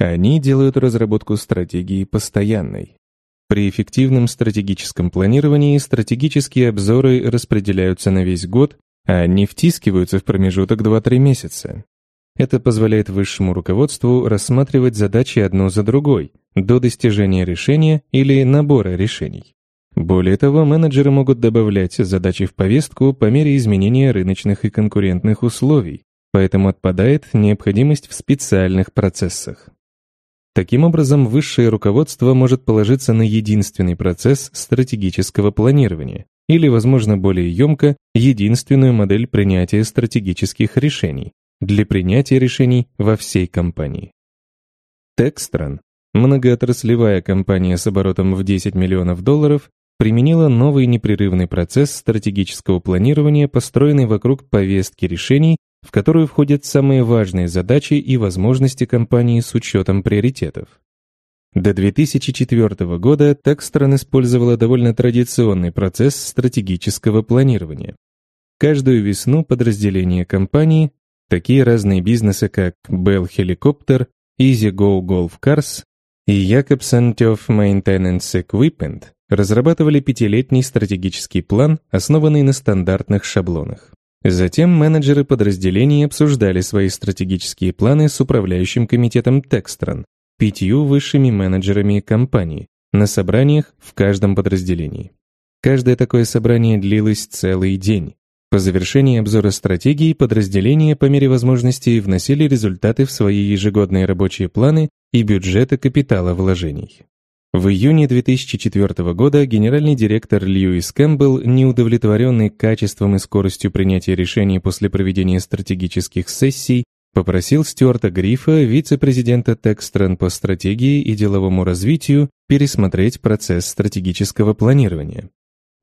Они делают разработку стратегии постоянной. При эффективном стратегическом планировании стратегические обзоры распределяются на весь год, а не втискиваются в промежуток 2-3 месяца. Это позволяет высшему руководству рассматривать задачи одну за другой, до достижения решения или набора решений. Более того, менеджеры могут добавлять задачи в повестку по мере изменения рыночных и конкурентных условий, поэтому отпадает необходимость в специальных процессах. Таким образом, высшее руководство может положиться на единственный процесс стратегического планирования или, возможно, более емко, единственную модель принятия стратегических решений для принятия решений во всей компании. Текстран, многоотраслевая компания с оборотом в 10 миллионов долларов, применила новый непрерывный процесс стратегического планирования, построенный вокруг повестки решений в которую входят самые важные задачи и возможности компании с учетом приоритетов. До 2004 года Текстрон использовала довольно традиционный процесс стратегического планирования. Каждую весну подразделения компании, такие разные бизнесы, как Bell Helicopter, EasyGo Golf Cars и Jacobson Tuf Maintenance Equipment, разрабатывали пятилетний стратегический план, основанный на стандартных шаблонах. Затем менеджеры подразделений обсуждали свои стратегические планы с управляющим комитетом Текстрон, пятью высшими менеджерами компании, на собраниях в каждом подразделении. Каждое такое собрание длилось целый день. По завершении обзора стратегии подразделения по мере возможности вносили результаты в свои ежегодные рабочие планы и бюджеты капитала вложений. В июне 2004 года генеральный директор Льюис Кэмпбелл, неудовлетворенный качеством и скоростью принятия решений после проведения стратегических сессий, попросил Стюарта Грифа, вице-президента Текстрен по стратегии и деловому развитию, пересмотреть процесс стратегического планирования.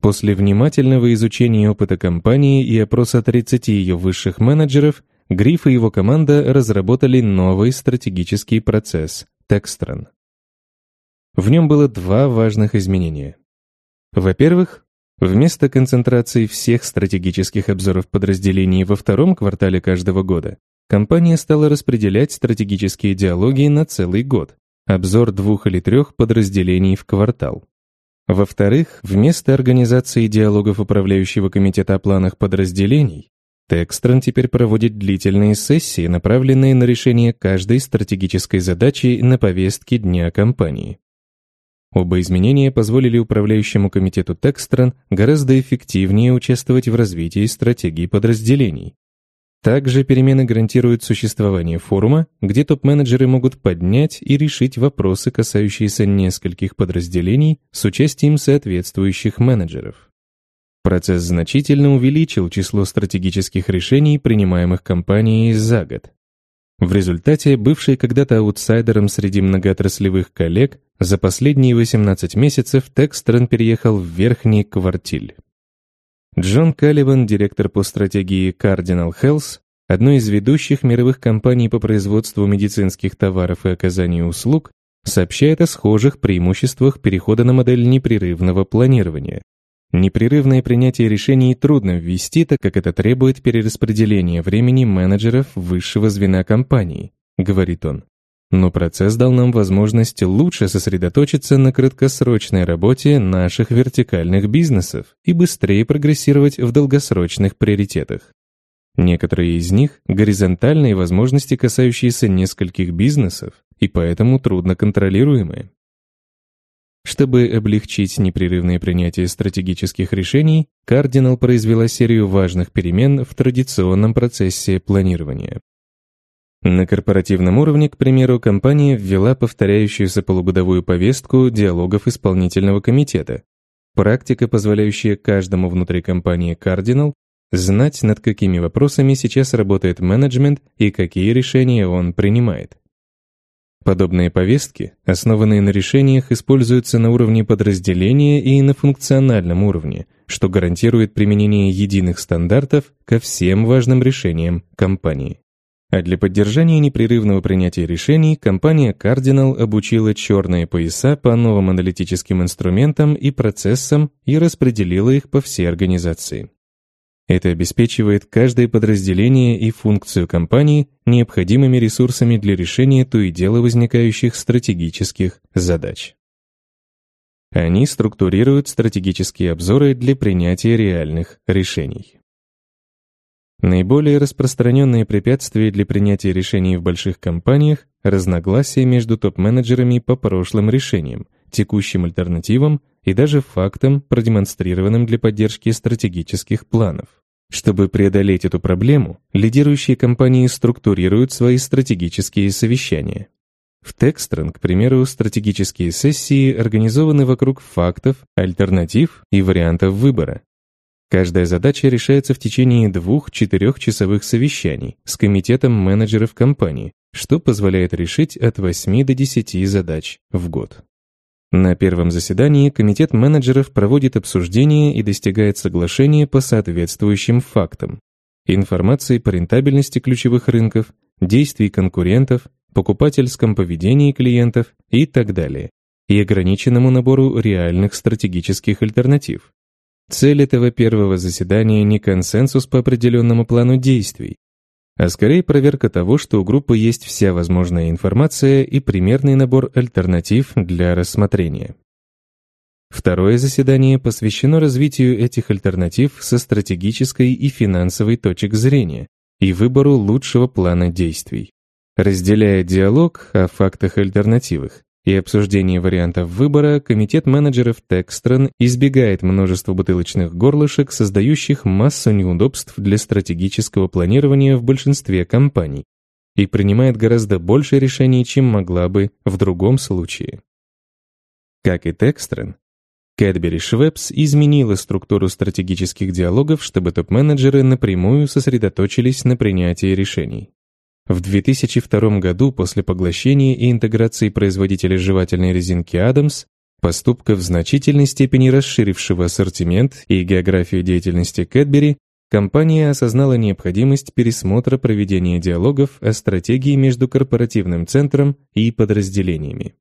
После внимательного изучения опыта компании и опроса 30 ее высших менеджеров, Гриф и его команда разработали новый стратегический процесс – Текстрен. В нем было два важных изменения. Во-первых, вместо концентрации всех стратегических обзоров подразделений во втором квартале каждого года, компания стала распределять стратегические диалоги на целый год, обзор двух или трех подразделений в квартал. Во-вторых, вместо организации диалогов управляющего комитета о планах подразделений, Текстрон теперь проводит длительные сессии, направленные на решение каждой стратегической задачи на повестке дня компании. Оба изменения позволили управляющему комитету Текстрон гораздо эффективнее участвовать в развитии стратегии подразделений. Также перемены гарантируют существование форума, где топ-менеджеры могут поднять и решить вопросы, касающиеся нескольких подразделений с участием соответствующих менеджеров. Процесс значительно увеличил число стратегических решений, принимаемых компанией за год. В результате, бывший когда-то аутсайдером среди многоотраслевых коллег, за последние 18 месяцев Текстрон переехал в верхний квартиль. Джон Калливан, директор по стратегии Cardinal Health, одной из ведущих мировых компаний по производству медицинских товаров и оказанию услуг, сообщает о схожих преимуществах перехода на модель непрерывного планирования, Непрерывное принятие решений трудно ввести, так как это требует перераспределения времени менеджеров высшего звена компании, говорит он. Но процесс дал нам возможность лучше сосредоточиться на краткосрочной работе наших вертикальных бизнесов и быстрее прогрессировать в долгосрочных приоритетах. Некоторые из них — горизонтальные возможности, касающиеся нескольких бизнесов, и поэтому трудно контролируемые. Чтобы облегчить непрерывное принятие стратегических решений, Кардинал произвела серию важных перемен в традиционном процессе планирования. На корпоративном уровне, к примеру, компания ввела повторяющуюся полугодовую повестку диалогов исполнительного комитета, практика, позволяющая каждому внутри компании Кардинал знать, над какими вопросами сейчас работает менеджмент и какие решения он принимает. Подобные повестки, основанные на решениях, используются на уровне подразделения и на функциональном уровне, что гарантирует применение единых стандартов ко всем важным решениям компании. А для поддержания непрерывного принятия решений компания Cardinal обучила черные пояса по новым аналитическим инструментам и процессам и распределила их по всей организации. Это обеспечивает каждое подразделение и функцию компании необходимыми ресурсами для решения то и дело возникающих стратегических задач. Они структурируют стратегические обзоры для принятия реальных решений. Наиболее распространенные препятствия для принятия решений в больших компаниях – разногласия между топ-менеджерами по прошлым решениям – текущим альтернативам и даже фактам, продемонстрированным для поддержки стратегических планов. Чтобы преодолеть эту проблему, лидирующие компании структурируют свои стратегические совещания. В Текстрен, к примеру, стратегические сессии организованы вокруг фактов, альтернатив и вариантов выбора. Каждая задача решается в течение двух-четырех часовых совещаний с комитетом менеджеров компании, что позволяет решить от 8 до 10 задач в год. На первом заседании комитет менеджеров проводит обсуждение и достигает соглашения по соответствующим фактам, информации по рентабельности ключевых рынков, действий конкурентов, покупательском поведении клиентов и так далее, и ограниченному набору реальных стратегических альтернатив. Цель этого первого заседания не консенсус по определенному плану действий, а скорее проверка того, что у группы есть вся возможная информация и примерный набор альтернатив для рассмотрения. Второе заседание посвящено развитию этих альтернатив со стратегической и финансовой точек зрения и выбору лучшего плана действий. Разделяя диалог о фактах альтернативах, и обсуждении вариантов выбора комитет менеджеров Текстрон избегает множества бутылочных горлышек, создающих массу неудобств для стратегического планирования в большинстве компаний, и принимает гораздо больше решений, чем могла бы в другом случае. Как и Текстрон, Cadbury Schweppes изменила структуру стратегических диалогов, чтобы топ-менеджеры напрямую сосредоточились на принятии решений. В 2002 году после поглощения и интеграции производителя жевательной резинки Adams, поступка в значительной степени расширившего ассортимент и географию деятельности Кэтбери, компания осознала необходимость пересмотра проведения диалогов о стратегии между корпоративным центром и подразделениями.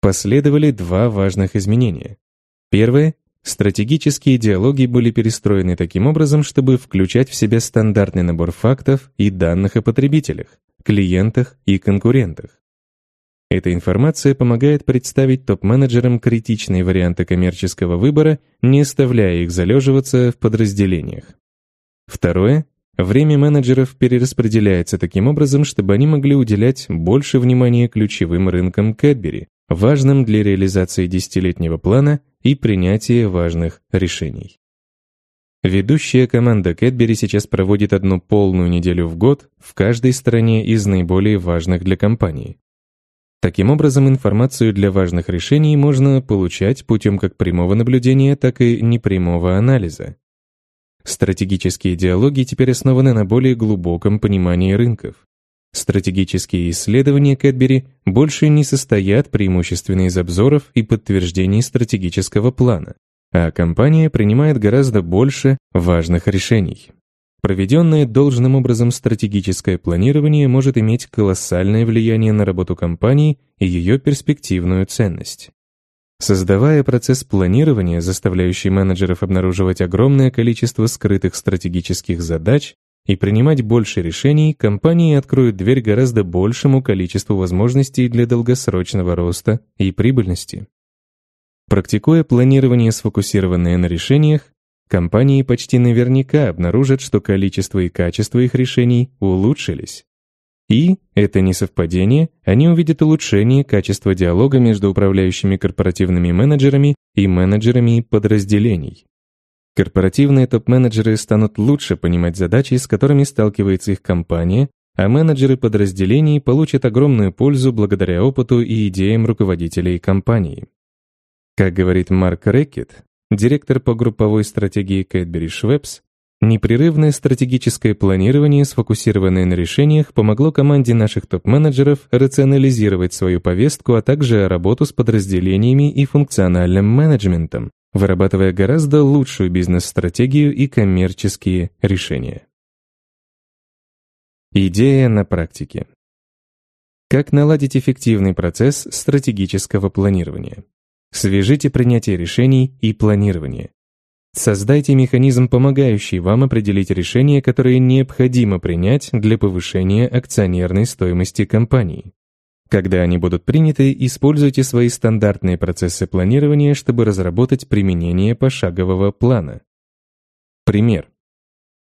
Последовали два важных изменения. Первое Стратегические диалоги были перестроены таким образом, чтобы включать в себя стандартный набор фактов и данных о потребителях, клиентах и конкурентах. Эта информация помогает представить топ-менеджерам критичные варианты коммерческого выбора, не оставляя их залеживаться в подразделениях. Второе. Время менеджеров перераспределяется таким образом, чтобы они могли уделять больше внимания ключевым рынкам Кэтбери, важным для реализации десятилетнего плана и принятие важных решений. Ведущая команда Кэтбери сейчас проводит одну полную неделю в год в каждой стране из наиболее важных для компании. Таким образом, информацию для важных решений можно получать путем как прямого наблюдения, так и непрямого анализа. Стратегические диалоги теперь основаны на более глубоком понимании рынков. Стратегические исследования Кэтбери больше не состоят преимущественно из обзоров и подтверждений стратегического плана, а компания принимает гораздо больше важных решений. Проведенное должным образом стратегическое планирование может иметь колоссальное влияние на работу компании и ее перспективную ценность. Создавая процесс планирования, заставляющий менеджеров обнаруживать огромное количество скрытых стратегических задач, и принимать больше решений, компании откроют дверь гораздо большему количеству возможностей для долгосрочного роста и прибыльности. Практикуя планирование, сфокусированное на решениях, компании почти наверняка обнаружат, что количество и качество их решений улучшились. И, это не совпадение, они увидят улучшение качества диалога между управляющими корпоративными менеджерами и менеджерами подразделений. Корпоративные топ-менеджеры станут лучше понимать задачи, с которыми сталкивается их компания, а менеджеры подразделений получат огромную пользу благодаря опыту и идеям руководителей компании. Как говорит Марк Рэкет, директор по групповой стратегии Кэтбери Швепс, непрерывное стратегическое планирование, сфокусированное на решениях, помогло команде наших топ-менеджеров рационализировать свою повестку, а также работу с подразделениями и функциональным менеджментом, вырабатывая гораздо лучшую бизнес-стратегию и коммерческие решения. Идея на практике. Как наладить эффективный процесс стратегического планирования? Свяжите принятие решений и планирование. Создайте механизм, помогающий вам определить решения, которые необходимо принять для повышения акционерной стоимости компании. Когда они будут приняты, используйте свои стандартные процессы планирования, чтобы разработать применение пошагового плана. Пример.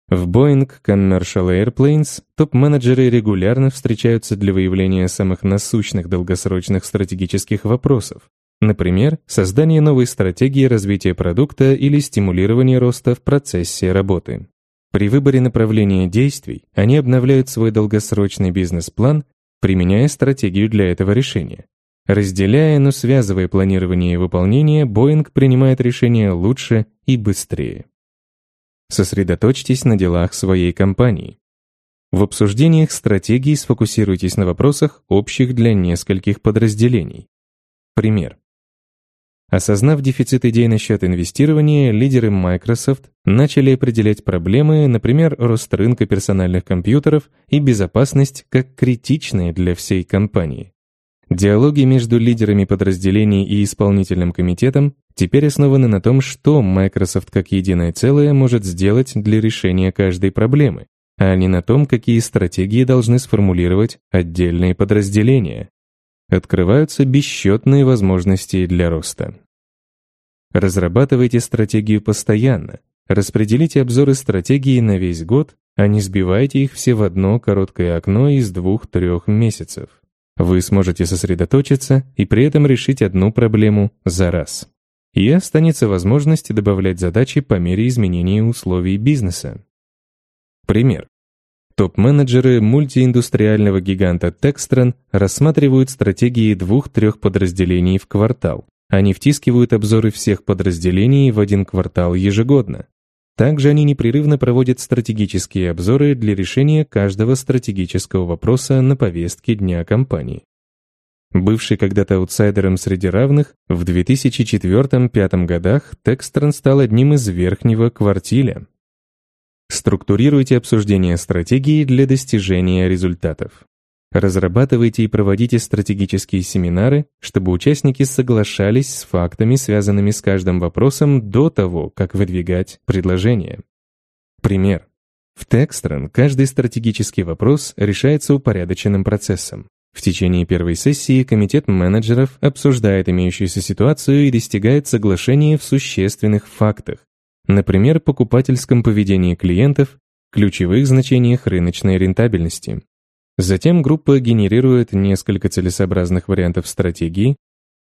В Boeing Commercial Airplanes топ-менеджеры регулярно встречаются для выявления самых насущных долгосрочных стратегических вопросов, например, создание новой стратегии развития продукта или стимулирование роста в процессе работы. При выборе направления действий они обновляют свой долгосрочный бизнес-план применяя стратегию для этого решения. Разделяя, но связывая планирование и выполнение, Боинг принимает решения лучше и быстрее. Сосредоточьтесь на делах своей компании. В обсуждениях стратегии сфокусируйтесь на вопросах, общих для нескольких подразделений. Пример. Осознав дефицит идей насчет инвестирования, лидеры Microsoft начали определять проблемы, например, рост рынка персональных компьютеров и безопасность как критичные для всей компании. Диалоги между лидерами подразделений и исполнительным комитетом теперь основаны на том, что Microsoft как единое целое может сделать для решения каждой проблемы, а не на том, какие стратегии должны сформулировать отдельные подразделения открываются бесчетные возможности для роста. Разрабатывайте стратегию постоянно, распределите обзоры стратегии на весь год, а не сбивайте их все в одно короткое окно из двух-трех месяцев. Вы сможете сосредоточиться и при этом решить одну проблему за раз. И останется возможность добавлять задачи по мере изменения условий бизнеса. Пример. Топ-менеджеры мультииндустриального гиганта Textron рассматривают стратегии двух-трех подразделений в квартал. Они втискивают обзоры всех подразделений в один квартал ежегодно. Также они непрерывно проводят стратегические обзоры для решения каждого стратегического вопроса на повестке дня компании. Бывший когда-то аутсайдером среди равных, в 2004-2005 годах Textron стал одним из верхнего квартиля, Структурируйте обсуждение стратегии для достижения результатов. Разрабатывайте и проводите стратегические семинары, чтобы участники соглашались с фактами, связанными с каждым вопросом до того, как выдвигать предложение. Пример. В Текстрон каждый стратегический вопрос решается упорядоченным процессом. В течение первой сессии комитет менеджеров обсуждает имеющуюся ситуацию и достигает соглашения в существенных фактах, например, покупательском поведении клиентов, ключевых значениях рыночной рентабельности. Затем группа генерирует несколько целесообразных вариантов стратегии.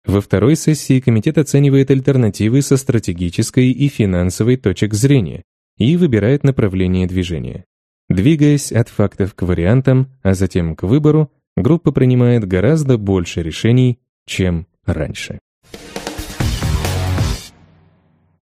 Во второй сессии комитет оценивает альтернативы со стратегической и финансовой точек зрения и выбирает направление движения. Двигаясь от фактов к вариантам, а затем к выбору, группа принимает гораздо больше решений, чем раньше.